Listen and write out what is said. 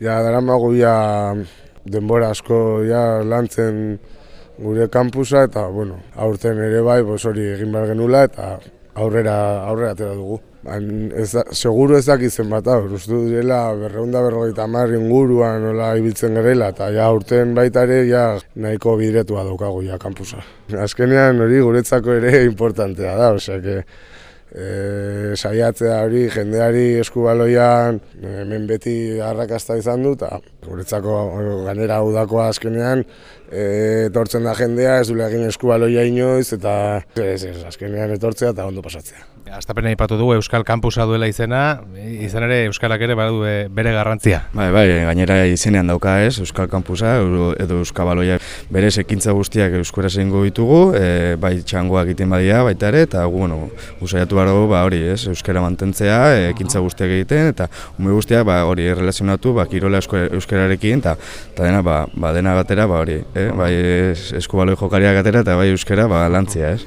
Ja, dara ja denbora asko ja lantzen gure kampusa eta, bueno, aurten ere bai, bos hori egin behar genula eta aurrera, aurrera atera dugu. Bain, ez da, seguru ez dakitzen bat, hor, uste direla berreunda berrogeita mar inguruan nola ibiltzen garela, eta ja urten baita ere ja nahiko bideretua daukagu ja kampusa. Azkenean hori guretzako ere importantea da, osea, que, e, saiatzea hori jendeari eskubaloian hemen beti arrakasta izan du, eta guretzako ganera udakoa azkenean e, etortzen da jendea, ez dule egin eskubaloia inoiz, eta ez, ez, azkenean etortzea eta ondo pasatzea. Aztapena ipatu dugu Euskal Kampusa duela izena, izan ere Euskalak ere badu bere garrantzia. Bai, bai, gainera izenean dauka ez, Euskal Kampusa edo Euskabaloia bere ekintza guztiak euskara zeingo ditugu, e, bai txangoak egiten badia baita ere, eta gu, bueno, usaiatu behar ba, hori ez, euskara mantentzea, e, ekintza guztiak egiten, eta ume guztiak ba, hori erlazionatu, ba, kirola euskararekin, eta dena, ba, ba, dena batera, ba, hori, eh? bai eskubaloi jokariak atera, eta bai euskara ba, lantzia ez.